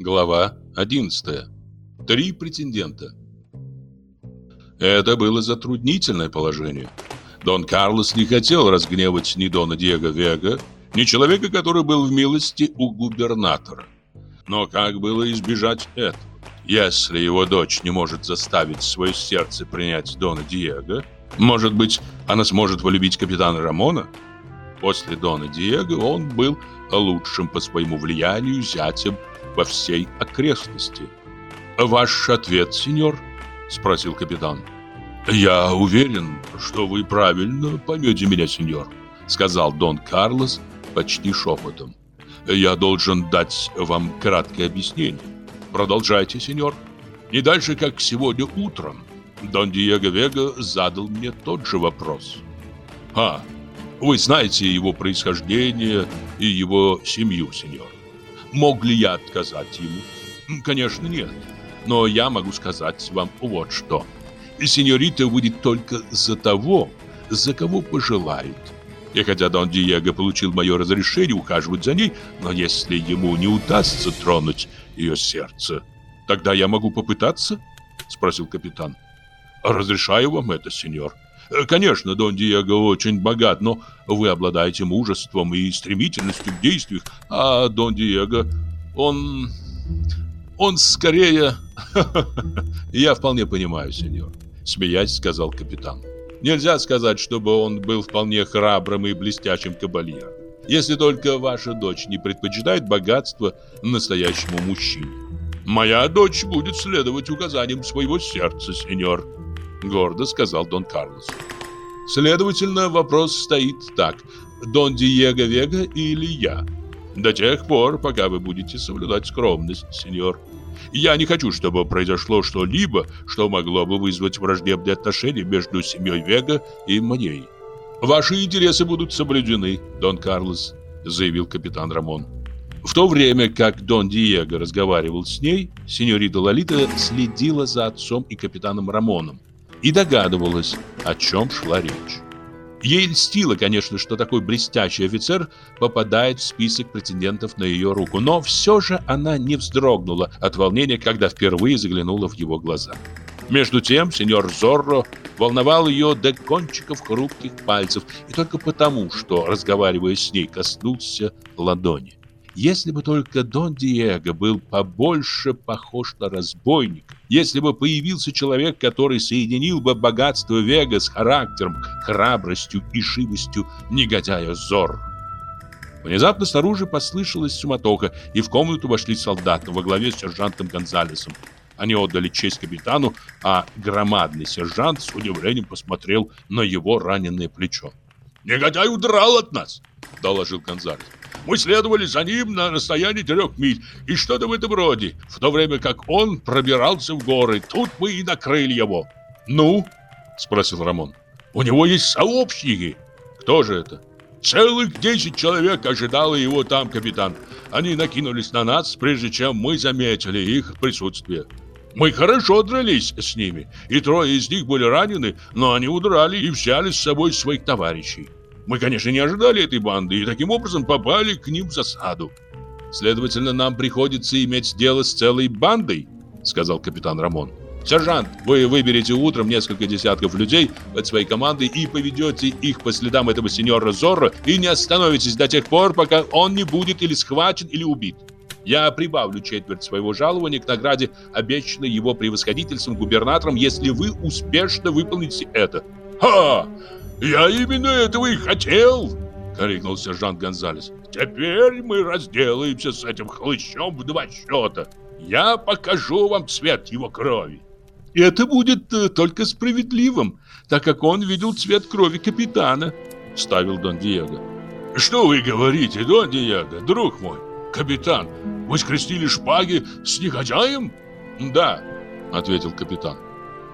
Глава 11. Три претендента. Это было затруднительное положение. Дон Карлос не хотел разгневать ни Дона Диего Вега, ни человека, который был в милости у губернатора. Но как было избежать этого? Если его дочь не может заставить свое сердце принять Дона Диего, может быть, она сможет полюбить капитана Рамона? После Дона Диего он был лучшим по своему влиянию зятем во всей окрестности. «Ваш ответ, сеньор?» – спросил капитан. «Я уверен, что вы правильно поймете меня, сеньор», – сказал Дон Карлос почти шепотом. «Я должен дать вам краткое объяснение. Продолжайте, сеньор. Не дальше, как сегодня утром, Дон Диего Вега задал мне тот же вопрос. «А, вы знаете его происхождение и его семью, сеньор. Мог ли я отказать ему? Конечно, нет. Но я могу сказать вам вот что. Сеньорита выйдет только за того, за кого пожелает. И хотя Дон Диего получил мое разрешение ухаживать за ней, но если ему не удастся тронуть ее сердце, тогда я могу попытаться? Спросил капитан. Разрешаю вам это, сеньор. Конечно, Дон Диего очень богат, но вы обладаете мужеством и стремительностью в действиях, а Дон Диего, он... он скорее... Я вполне понимаю, сеньор, смеясь, сказал капитан. Нельзя сказать, чтобы он был вполне храбрым и блестящим кабальером. Если только ваша дочь не предпочитает богатство настоящему мужчине. Моя дочь будет следовать указаниям своего сердца, сеньор, гордо сказал Дон Карлос. Следовательно, вопрос стоит так: Дон Диего Вега или я? До тех пор, пока вы будете соблюдать скромность, сеньор. Я не хочу, чтобы произошло что-либо, что могло бы вызвать враждебные отношения между семьей Вега и моей. Ваши интересы будут соблюдены, Дон Карлос, заявил капитан Рамон. В то время как Дон Диего разговаривал с ней, сеньорита Лолита следила за отцом и капитаном Рамоном и догадывалась, о чем шла речь. Ей льстило, конечно, что такой блестящий офицер попадает в список претендентов на ее руку, но все же она не вздрогнула от волнения, когда впервые заглянула в его глаза. Между тем, сеньор Зорро волновал ее до кончиков хрупких пальцев, и только потому, что, разговаривая с ней, коснулся ладони. Если бы только Дон Диего был побольше похож на разбойника, если бы появился человек, который соединил бы богатство Вега с характером, храбростью и живостью негодяя Зор. Внезапно снаружи послышалась суматоха, и в комнату вошли солдаты во главе с сержантом Гонзалесом. Они отдали честь капитану, а громадный сержант с удивлением посмотрел на его раненое плечо. «Негодяй удрал от нас!» – доложил Гонзалес. Мы следовали за ним на расстоянии трех миль и что-то в этом роде, в то время как он пробирался в горы. Тут мы и накрыли его. «Ну?» – спросил Рамон. «У него есть сообщники». «Кто же это?» «Целых десять человек ожидало его там, капитан. Они накинулись на нас, прежде чем мы заметили их присутствие». Мы хорошо дрались с ними, и трое из них были ранены, но они удрали и взяли с собой своих товарищей. Мы, конечно, не ожидали этой банды и таким образом попали к ним в засаду. Следовательно, нам приходится иметь дело с целой бандой, сказал капитан Рамон. Сержант, вы выберете утром несколько десятков людей под своей командой и поведете их по следам этого сеньора Зорро и не остановитесь до тех пор, пока он не будет или схвачен, или убит. Я прибавлю четверть своего жалования к награде, обещанной его превосходительством губернатором, если вы успешно выполните это. Ха! «Я именно этого и хотел!» — крикнул сержант Гонзалес. «Теперь мы разделаемся с этим хлыщом в два счета. Я покажу вам цвет его крови». «Это будет э, только справедливым, так как он видел цвет крови капитана», — ставил Дон Диего. «Что вы говорите, Дон Диего, друг мой? Капитан, вы скрестили шпаги с негодяем?» «Да», — ответил капитан.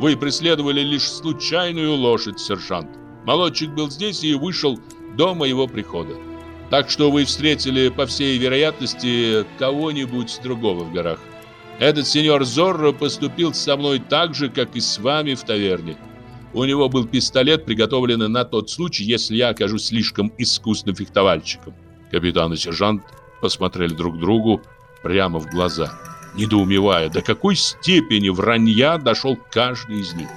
«Вы преследовали лишь случайную лошадь, сержант. Молодчик был здесь и вышел до моего прихода. Так что вы встретили, по всей вероятности, кого-нибудь другого в горах. Этот сеньор Зорро поступил со мной так же, как и с вами в таверне. У него был пистолет, приготовленный на тот случай, если я окажусь слишком искусным фехтовальщиком. Капитан и сержант посмотрели друг другу прямо в глаза. Недоумевая, до какой степени вранья дошел каждый из них.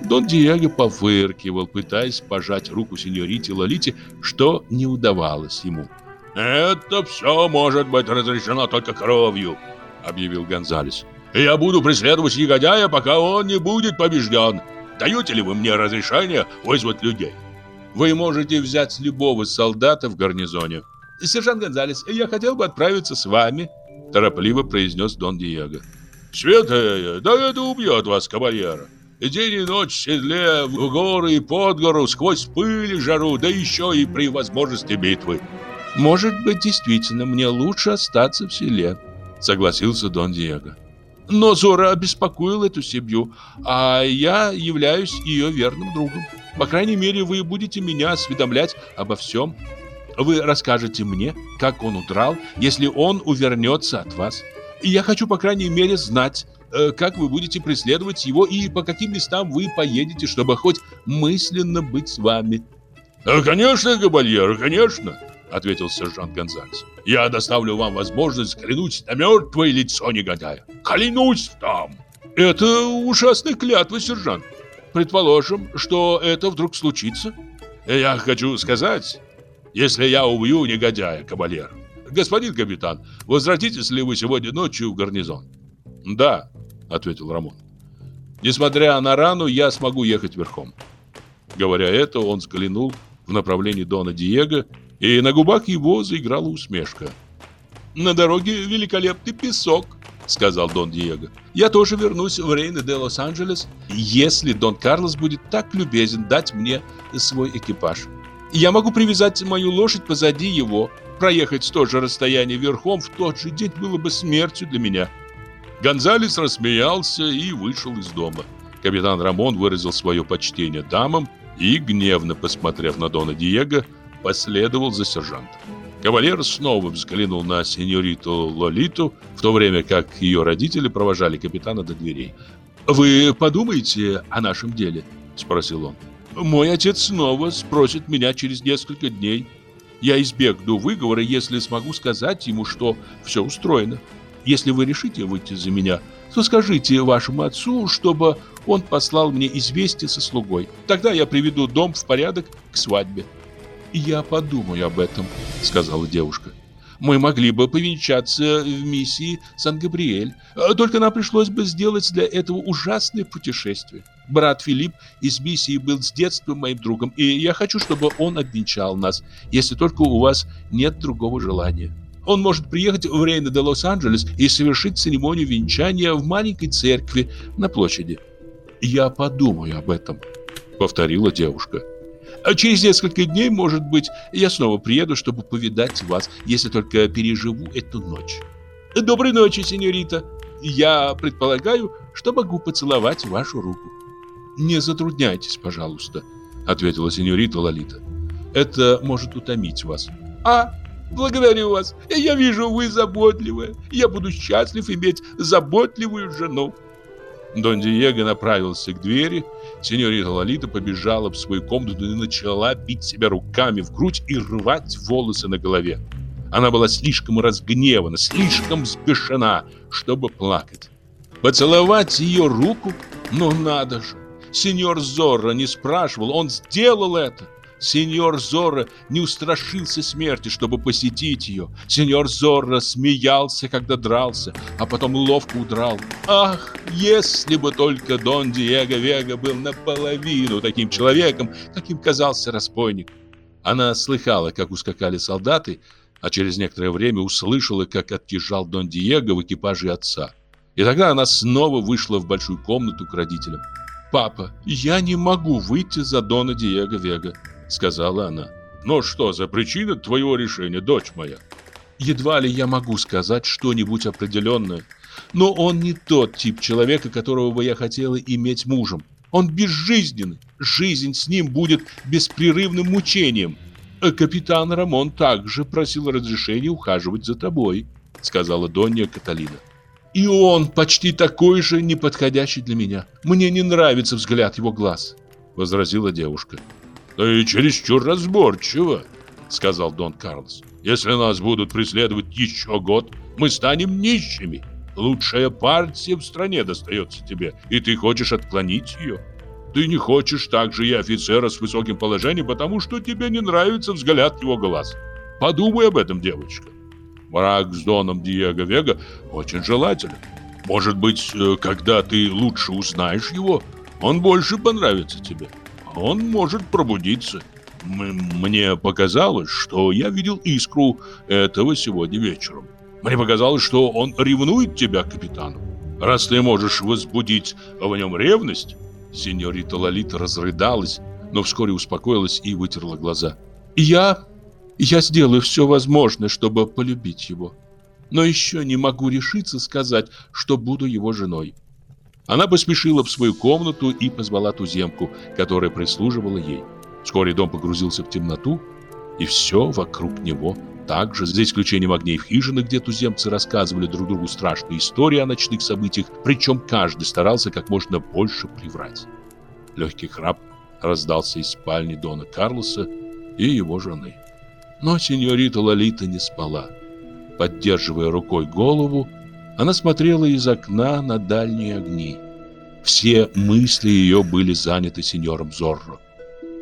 Дон Диего пофыркивал, пытаясь пожать руку сеньорите Лолите, что не удавалось ему. «Это все может быть разрешено только кровью», — объявил Гонзалес. «Я буду преследовать негодяя, пока он не будет побежден. Даете ли вы мне разрешение вызвать людей?» «Вы можете взять любого солдата в гарнизоне». «Сержант Гонзалес, я хотел бы отправиться с вами», — торопливо произнес Дон Диего. «Святая, да это убьет вас, кавальера. День и ночь в седле, в горы и под гору, сквозь пыль и жару, да еще и при возможности битвы. Может быть, действительно, мне лучше остаться в селе, согласился Дон Диего. Но Зора обеспокоил эту семью, а я являюсь ее верным другом. По крайней мере, вы будете меня осведомлять обо всем. Вы расскажете мне, как он удрал, если он увернется от вас. И я хочу, по крайней мере, знать, э, как вы будете преследовать его и по каким местам вы поедете, чтобы хоть мысленно быть с вами. «Конечно, Габальер, конечно!» ответил сержант Гонзалес. Я доставлю вам возможность взглянуть на мертвое лицо негодяя. Клянусь там. Это ужасная клятва, сержант. Предположим, что это вдруг случится. Я хочу сказать, если я убью негодяя, кавалер. Господин капитан, возвратитесь ли вы сегодня ночью в гарнизон? Да, ответил Рамон. Несмотря на рану, я смогу ехать верхом. Говоря это, он взглянул в направлении Дона Диего и на губах его заиграла усмешка. «На дороге великолепный песок», — сказал Дон Диего. «Я тоже вернусь в Рейна де Лос-Анджелес, если Дон Карлос будет так любезен дать мне свой экипаж. Я могу привязать мою лошадь позади его. Проехать то же расстояние верхом в тот же день было бы смертью для меня». Гонзалес рассмеялся и вышел из дома. Капитан Рамон выразил свое почтение дамам и, гневно посмотрев на Дона Диего, последовал за сержантом. Кавалер снова взглянул на сеньориту Лолиту, в то время как ее родители провожали капитана до дверей. «Вы подумаете о нашем деле?» – спросил он. «Мой отец снова спросит меня через несколько дней. Я избегну выговора, если смогу сказать ему, что все устроено. Если вы решите выйти за меня, то скажите вашему отцу, чтобы он послал мне известие со слугой. Тогда я приведу дом в порядок к свадьбе». «Я подумаю об этом», — сказала девушка. «Мы могли бы повенчаться в миссии Сан-Габриэль, только нам пришлось бы сделать для этого ужасное путешествие. Брат Филипп из миссии был с детства моим другом, и я хочу, чтобы он обвенчал нас, если только у вас нет другого желания». Он может приехать в Рейна де Лос-Анджелес и совершить церемонию венчания в маленькой церкви на площади. «Я подумаю об этом», — повторила девушка. А через несколько дней, может быть, я снова приеду, чтобы повидать вас, если только переживу эту ночь. Доброй ночи, сеньорита. Я предполагаю, что могу поцеловать вашу руку. Не затрудняйтесь, пожалуйста, ответила сеньорита Лолита. Это может утомить вас. А, благодарю вас. Я вижу, вы заботливая. Я буду счастлив иметь заботливую жену. Дон Диего направился к двери. Сеньорита Лолита побежала в свою комнату и начала бить себя руками в грудь и рвать волосы на голове. Она была слишком разгневана, слишком взбешена, чтобы плакать. Поцеловать ее руку? Ну надо же! Сеньор Зорро не спрашивал, он сделал это. Сеньор Зорро не устрашился смерти, чтобы посетить ее. Сеньор Зорро смеялся, когда дрался, а потом ловко удрал. Ах, если бы только Дон Диего Вега был наполовину таким человеком, каким казался разбойник. Она слыхала, как ускакали солдаты, а через некоторое время услышала, как отъезжал Дон Диего в экипаже отца. И тогда она снова вышла в большую комнату к родителям. «Папа, я не могу выйти за Дона Диего Вега», сказала она. «Но что за причина твоего решения, дочь моя?» «Едва ли я могу сказать что-нибудь определенное, но он не тот тип человека, которого бы я хотела иметь мужем. Он безжизненный, жизнь с ним будет беспрерывным мучением. Капитан Рамон также просил разрешения ухаживать за тобой», сказала Донья Каталина. «И он почти такой же неподходящий для меня. Мне не нравится взгляд его глаз», возразила девушка. «Ты чересчур разборчиво», — сказал Дон Карлос. «Если нас будут преследовать еще год, мы станем нищими». лучшая партия в стране достается тебе, и ты хочешь отклонить ее. Ты не хочешь также и офицера с высоким положением, потому что тебе не нравится взгляд его глаз. Подумай об этом, девочка. Брак с Доном Диего Вега очень желателен. Может быть, э, когда ты лучше узнаешь его, он больше понравится тебе. Он может пробудиться. Мне показалось, что я видел искру этого сегодня вечером. Мне показалось, что он ревнует тебя к капитану. Раз ты можешь возбудить в нем ревность... Сеньорита Лолита разрыдалась, но вскоре успокоилась и вытерла глаза. «Я... я сделаю все возможное, чтобы полюбить его. Но еще не могу решиться сказать, что буду его женой». Она поспешила в свою комнату и позвала туземку, которая прислуживала ей. Вскоре дом погрузился в темноту, и все вокруг него также, за исключением огней в хижины, где туземцы рассказывали друг другу страшные истории о ночных событиях, причем каждый старался как можно больше приврать. Легкий храп раздался из спальни Дона Карлоса и его жены. Но сеньорита Лолита не спала. Поддерживая рукой голову, она смотрела из окна на дальние огни. Все мысли ее были заняты сеньором Зорро.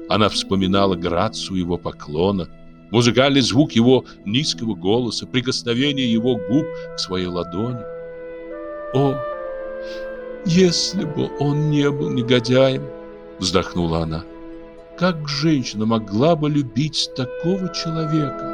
Она вспоминала грацию его поклона, музыкальный звук его низкого голоса, прикосновение его губ к своей ладони. «О, если бы он не был негодяем!» вздохнула она. «Как женщина могла бы любить такого человека?»